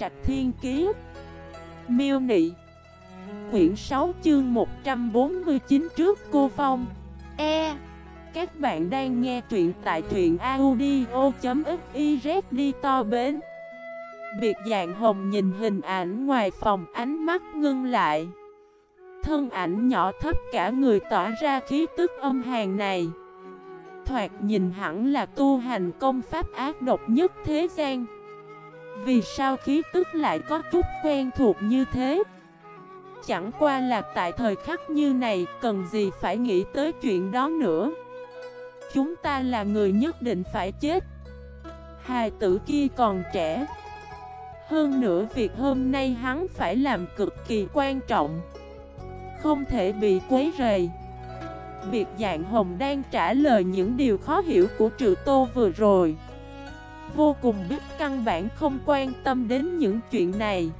Trạch Thiên Kiế Miêu Nị. Quyển 6 chương 149 trước cô Phong. E. Các bạn đang nghe truyện tại truyện audio.xyz đi to bến. Biệt dạng hồng nhìn hình ảnh ngoài phòng, ánh mắt ngưng lại. Thân ảnh nhỏ thấp cả người tỏa ra khí tức âm hàn này. Thoạt nhìn hẳn là tu hành công pháp ác độc nhất thế gian. Vì sao khí tức lại có chút quen thuộc như thế? Chẳng qua là tại thời khắc như này, cần gì phải nghĩ tới chuyện đó nữa. Chúng ta là người nhất định phải chết. Hài tử kia còn trẻ. Hơn nữa việc hôm nay hắn phải làm cực kỳ quan trọng. Không thể bị quấy rầy. Biệt dạng hồng đang trả lời những điều khó hiểu của trừ tô vừa rồi. Vô cùng biết căn bản không quan tâm đến những chuyện này.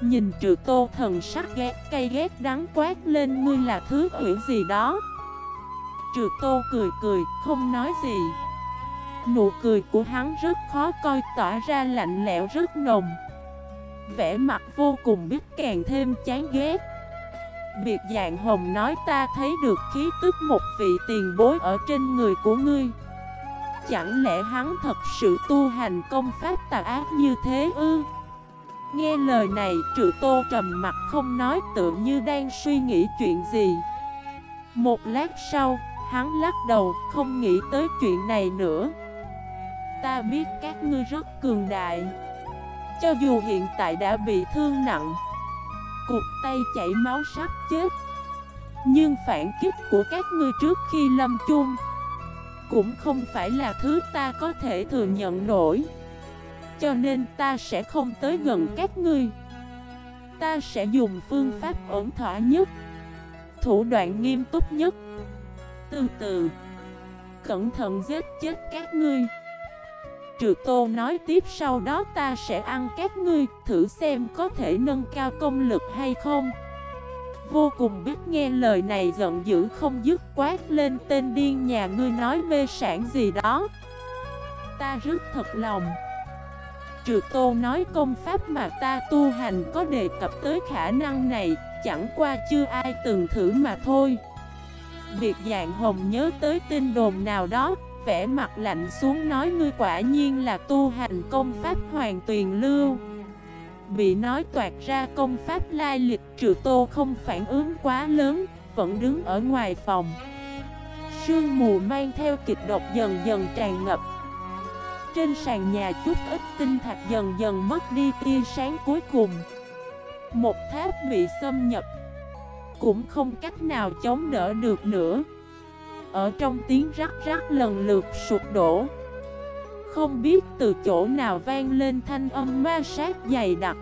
Nhìn trừ tô thần sắc ghét, cay ghét, đắng quát lên, ngươi là thứ quỷ gì đó? Trừ tô cười cười, không nói gì. Nụ cười của hắn rất khó coi, tỏa ra lạnh lẽo rất nồng. Vẻ mặt vô cùng biết càng thêm chán ghét. Biệt dạng hồng nói ta thấy được khí tức một vị tiền bối ở trên người của ngươi. Chẳng lẽ hắn thật sự tu hành công pháp tà ác như thế ư? Nghe lời này trừ tô trầm mặt không nói tự như đang suy nghĩ chuyện gì. Một lát sau, hắn lắc đầu không nghĩ tới chuyện này nữa. Ta biết các ngươi rất cường đại. Cho dù hiện tại đã bị thương nặng Cuộc tay chảy máu sắp chết Nhưng phản kích của các ngươi trước khi lâm chung cũng không phải là thứ ta có thể thừa nhận nổi. Cho nên ta sẽ không tới gần các ngươi. Ta sẽ dùng phương pháp ổn thỏa nhất, Thủ đoạn nghiêm túc nhất. Từ từ, Cẩn thận giết chết các ngươi. Trừ tô nói tiếp sau đó ta sẽ ăn các ngươi, Thử xem có thể nâng cao công lực hay không. Vô cùng biết nghe lời này giận dữ không dứt quát lên tên điên nhà ngươi nói mê sản gì đó. Ta rất thật lòng. Trừ tô nói công pháp mà ta tu hành có đề cập tới khả năng này, Chẳng qua chưa ai từng thử mà thôi. Việc dạng hồng nhớ tới tin đồn nào đó Vẽ mặt lạnh xuống nói ngươi quả nhiên là tu hành công pháp hoàng tuyền lưu. Bị nói toạt ra công pháp lai lịch, trừ tô không phản ứng quá lớn, Vẫn đứng ở ngoài phòng. Sương mù mang theo kịch độc dần dần tràn ngập. Trên sàn nhà chút ít tinh thạch dần dần mất đi tia sáng cuối cùng. Một tháp bị xâm nhập. Cũng không cách nào chống đỡ được nữa. Ở trong tiếng rắc rắc lần lượt sụp đổ. Không biết từ chỗ nào vang lên thanh âm ma sát dày đặc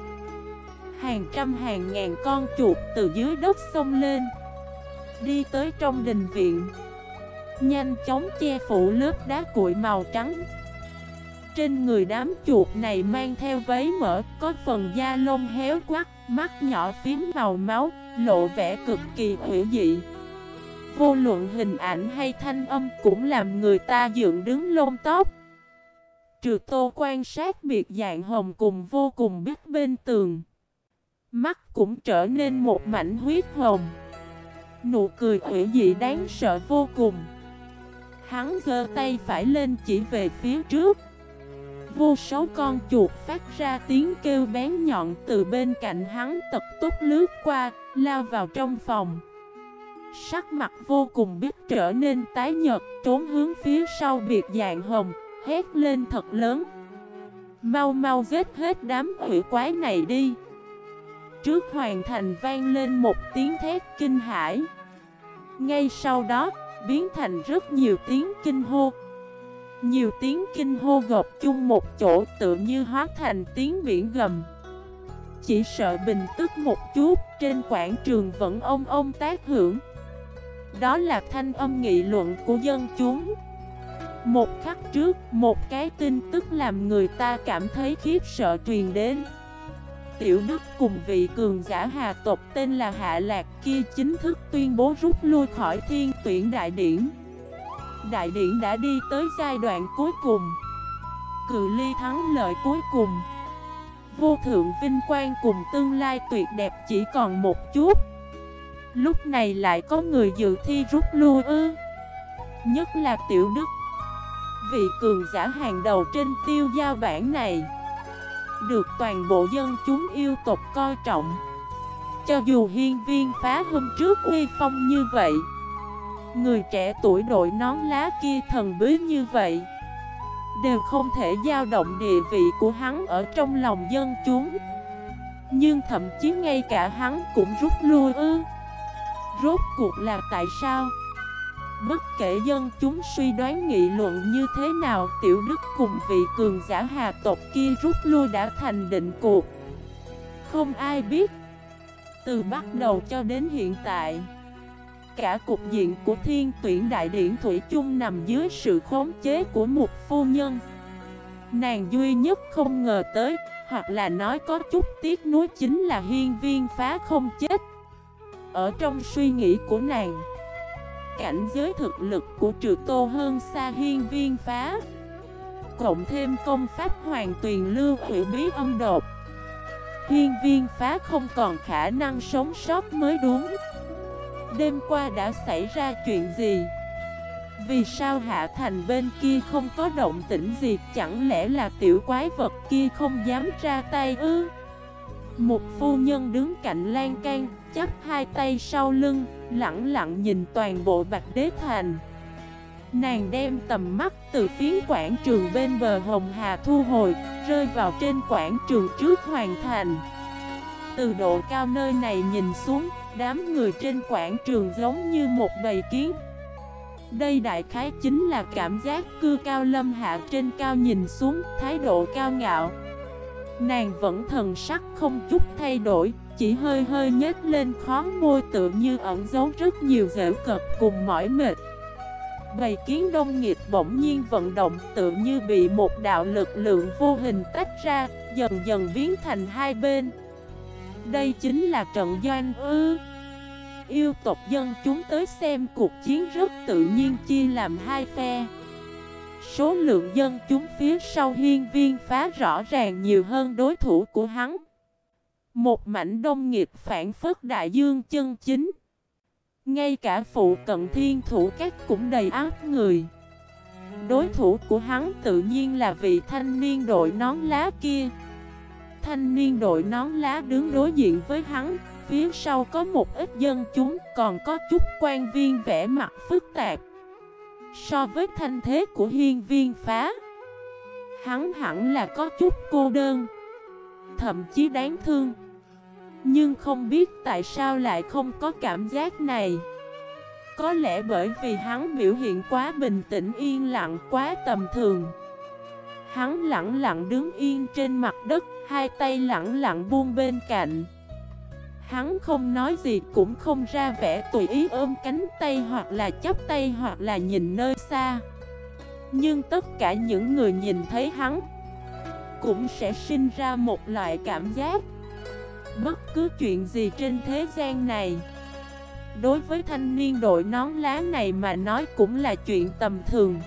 Hàng trăm hàng ngàn con chuột từ dưới đất xông lên Đi tới trong đình viện Nhanh chóng che phủ lớp đá cuội màu trắng trên người đám chuột này mang theo váy mỡ, có phần da lông héo quắc, mắt nhỏ phím màu máu, lộ vẻ cực kỳ hữu dị. Vô luận hình ảnh hay thanh âm cũng làm người ta dựng đứng lông tóc. Trừ tô quan sát biệt dạng hồng cùng vô cùng biết bên tường. Mắt cũng trở nên một mảnh huyết hồng. Nụ cười quỷ dị đáng sợ vô cùng. Hắn giơ tay phải lên chỉ về phía trước. Vô số con chuột phát ra tiếng kêu bén nhọn từ bên cạnh hắn tật túc lướt qua, lao vào trong phòng. Sắc mặt vô cùng biết trở nên tái nhợt, trốn hướng phía sau biệt dạng hồng, hét lên thật lớn. Mau mau giết hết đám hủy quái này đi. Trước hoàn thành vang lên một tiếng thét kinh hãi. Ngay sau đó, biến thành rất nhiều tiếng kinh hô, nhiều tiếng kinh hô gộp chung một chỗ tự như hóa thành tiếng biển gầm Chỉ sợ bình tức một chút trên quảng trường vẫn ông ông tác hưởng Đó là thanh âm nghị luận của dân chúng một khắc trước, một cái tin tức làm người ta cảm thấy khiếp sợ truyền đến. Tiểu Đức cùng vị cường giả hà tộc tên là Hạ Lạc kia chính thức tuyên bố rút lui khỏi thiên tuyển đại điển. Đại điển đã đi tới giai đoạn cuối cùng. Cự ly thắng lợi cuối cùng. Vô thượng vinh quang cùng tương lai tuyệt đẹp chỉ còn một chút. Lúc này lại có người dự thi rút lui ư? Nhất là Tiểu Đức Vị cường giả hàng đầu trên tiêu giao bản này Được toàn bộ dân chúng yêu tộc coi trọng. Cho dù hiên viên phá hôm trước uy phong như vậy, Người trẻ tuổi đội nón lá kia thần bí như vậy, Đều không thể dao động địa vị của hắn ở trong lòng dân chúng. Nhưng thậm chí ngay cả hắn cũng rút lui ư. Rốt cuộc là tại sao? Bất kể dân chúng suy đoán nghị luận như thế nào, Tiểu Đức cùng vị cường giả hà tộc kia rút lui đã thành định cuộc. Không ai biết, Từ bắt đầu cho đến hiện tại, Cả cục diện của thiên tuyển đại điển Thủy chung nằm dưới sự khống chế của một phu nhân. Nàng duy nhất không ngờ tới, Hoặc là nói có chút tiếc nuối chính là hiên viên phá không chết. Ở trong suy nghĩ của nàng Cảnh giới thực lực của trừ tô hơn xa hiên viên phá. Cộng thêm công pháp hoàng tuyền lưu hữu bí âm đột Hiên viên phá không còn khả năng sống sót mới đúng. Đêm qua đã xảy ra chuyện gì? Vì sao Hạ Thành bên kia không có động tĩnh gì? Chẳng lẽ là tiểu quái vật kia không dám ra tay ư? Một phu nhân đứng cạnh lan can Chắp hai tay sau lưng Lặng lặng nhìn toàn bộ Bạch Đế Thành. Nàng đem tầm mắt từ phía quảng trường bên bờ Hồng Hà thu hồi, Rơi vào trên quảng trường trước hoàn thành. Từ độ cao nơi này nhìn xuống, Đám người trên quảng trường giống như một bầy kiến. Đây đại khái chính là cảm giác cư cao lâm hạ trên cao nhìn xuống, Thái độ cao ngạo. Nàng vẫn thần sắc không chút thay đổi chỉ hơi hơi nhếch lên khó môi tự như ẩn giấu rất nhiều dễ cợt cùng mỏi mệt. Bầy kiến đông nghịch bỗng nhiên vận động tự như bị một đạo lực lượng vô hình tách ra, Dần dần biến thành hai bên. Đây chính là trận doanh ư. Yêu tộc dân chúng tới xem cuộc chiến rất tự nhiên chia làm hai phe. Số lượng dân chúng phía sau hiên viên phá rõ ràng nhiều hơn đối thủ của hắn. Một mảnh đông nghiệp phản phất đại dương chân chính. Ngay cả phụ cận thiên thủ các cũng đầy áp người. Đối thủ của hắn tự nhiên là vị thanh niên đội nón lá kia. Thanh niên đội nón lá đứng đối diện với hắn, Phía sau có một ít dân chúng, Còn có chút quan viên vẽ mặt phức tạp. So với thanh thế của hiên viên phá, Hắn hẳn là có chút cô đơn. Thậm chí đáng thương. Nhưng không biết tại sao lại không có cảm giác này. Có lẽ bởi vì hắn biểu hiện quá bình tĩnh yên lặng quá tầm thường. Hắn lặng lặng đứng yên trên mặt đất, Hai tay lặng lặng buông bên cạnh. Hắn không nói gì cũng không ra vẻ tùy ý ôm cánh tay hoặc là chấp tay hoặc là nhìn nơi xa. Nhưng tất cả những người nhìn thấy hắn cũng sẽ sinh ra một loại cảm giác. Bất cứ chuyện gì trên thế gian này, Đối với thanh niên đội nón lá này mà nói cũng là chuyện tầm thường.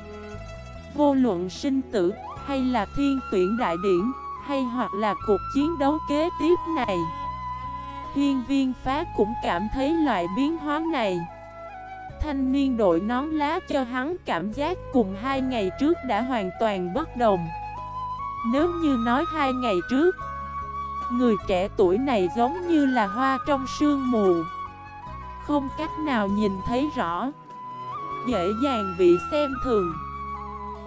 Vô luận sinh tử, hay là thiên tuyển đại điển, hay hoặc là cuộc chiến đấu kế tiếp này, Hiên viên phá cũng cảm thấy loại biến hóa này. Thanh niên đội nón lá cho hắn cảm giác cùng hai ngày trước đã hoàn toàn bất đồng. Nếu như nói hai ngày trước Người trẻ tuổi này giống như là hoa trong sương mù. Không cách nào nhìn thấy rõ Dễ dàng bị xem thường.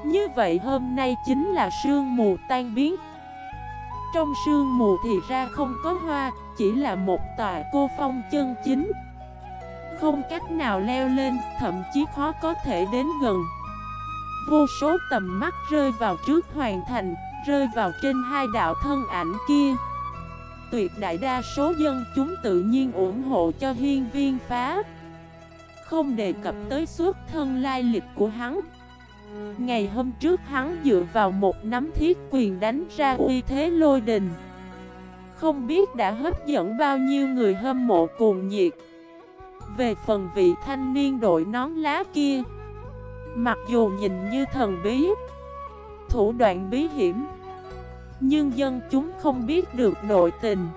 Như vậy hôm nay chính là sương mù tan biến. Trong sương mù thì ra không có hoa chỉ là một tòa cô phong chân chính. Không cách nào leo lên, thậm chí khó có thể đến gần. Vô số tầm mắt rơi vào trước hoàn thành, rơi vào trên hai đạo thân ảnh kia. Tuyệt đại đa số dân chúng tự nhiên ủng hộ cho hiên viên phá. Không đề cập tới suốt thân lai lịch của hắn. Ngày hôm trước hắn dựa vào một nắm thiết quyền đánh ra uy thế lôi đình. Không biết đã hấp dẫn bao nhiêu người hâm mộ cuồng nhiệt. Về phần vị thanh niên đội nón lá kia, Mặc dù nhìn như thần bí, Thủ đoạn bí hiểm nhưng dân chúng không biết được nội tình.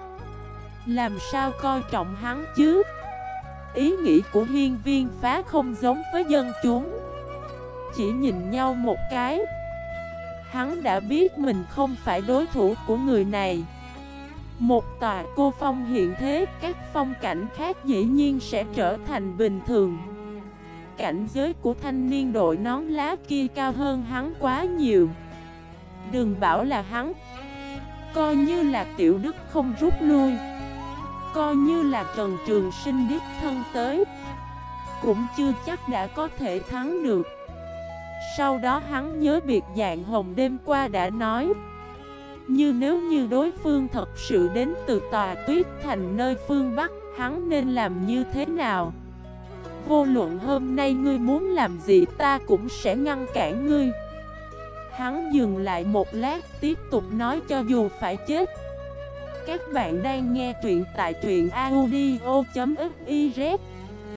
Làm sao coi trọng hắn chứ? Ý nghĩ của hiên viên phá không giống với dân chúng. Chỉ nhìn nhau một cái. Hắn đã biết mình không phải đối thủ của người này. Một tòa cô phong hiện thế, Các phong cảnh khác dĩ nhiên sẽ trở thành bình thường. Cảnh giới của thanh niên đội nón lá kia cao hơn hắn quá nhiều. Đừng bảo là hắn Coi như là tiểu đức không rút lui, Coi như là Trần Trường Sinh đích thân tới, Cũng chưa chắc đã có thể thắng được. Sau đó hắn nhớ biệt dạng hồng đêm qua đã nói, Như nếu như đối phương thật sự đến từ tòa tuyết thành nơi phương Bắc, Hắn nên làm như thế nào? Vô luận hôm nay ngươi muốn làm gì ta cũng sẽ ngăn cản ngươi. Hắn dừng lại một lát, tiếp tục nói cho dù phải chết. Các bạn đang nghe truyện tại truyện audio.fif